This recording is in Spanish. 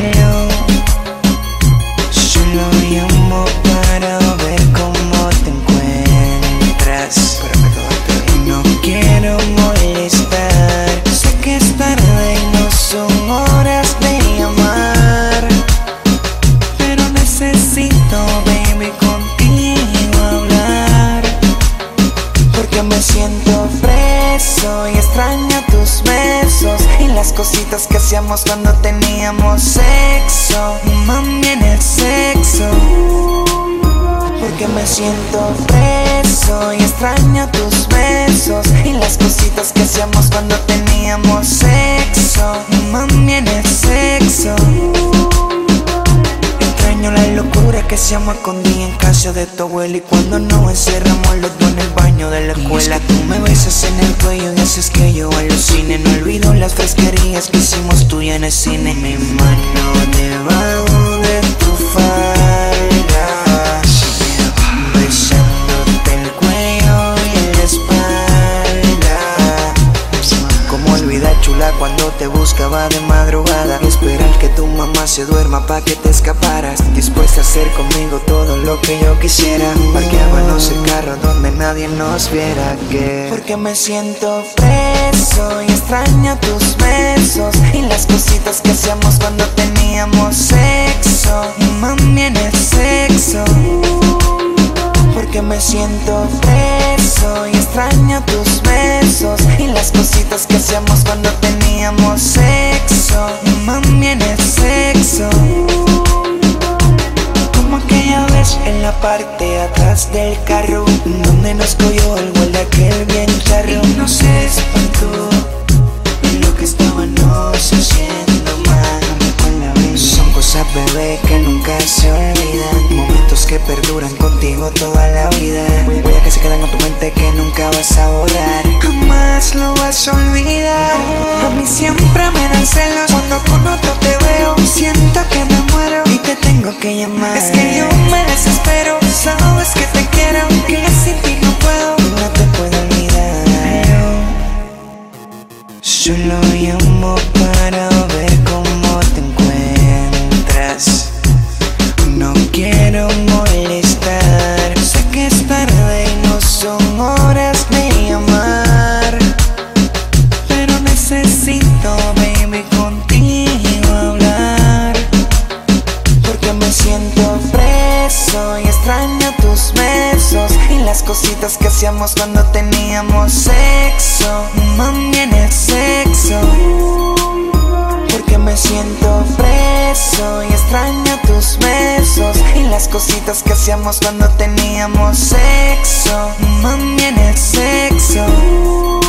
pale cositas que hacíamos cuando teníamos sexo. Mami, en el sexo. Porque me siento preso y extraño tus besos y las cositas que hacíamos cuando teníamos sexo. Hacíamos escondí en casa de tu abuela Y cuando nos encerramos los dos en el baño de la escuela. Tú me besas en el cuello y haces que yo alucine. No olvido las fresquerías que hicimos tú y en el cine. Mi mano debajo de cuando te buscaba de madrugada. Y esperar que tu mamá se duerma pa' que te escaparas. Dispuesta a hacer conmigo todo lo que yo quisiera. Parqueábamos el carro donde nadie nos viera. Que Porque me siento preso y extraño tus besos Y las cositas que hacíamos cuando teníamos sexo. Mami en el sexo. Porque me siento preso y extraño tus besos y las cositas que hacíamos cuando teníamos sexo. Mami en el sexo. Como aquella vez en la parte atrás del carro donde nos cogió el vuelo de aquel bien charro. Y no se espantó lo que estábamos haciendo mal. Son cosas, bebé, perduran contigo toda la vida. Huellas que se quedan en tu mente que nunca vas a borrar. Jamás lo vas a olvidar. A mí siempre me dan celos cuando con otro te veo. Siento que me muero y te tengo que llamar. Es que yo me desespero. Sabes que te quiero, que sin ti no puedo. No te puedo olvidar. Solo llamo horas de llamar. Pero necesito, baby, contigo hablar. Porque me siento preso y extraño tus besos y las cositas que hacíamos cuando teníamos sexo. Mami el sexo. Porque me siento preso y extraño tus besos las cositas que hacíamos cuando teníamos sexo. Mami en el sexo.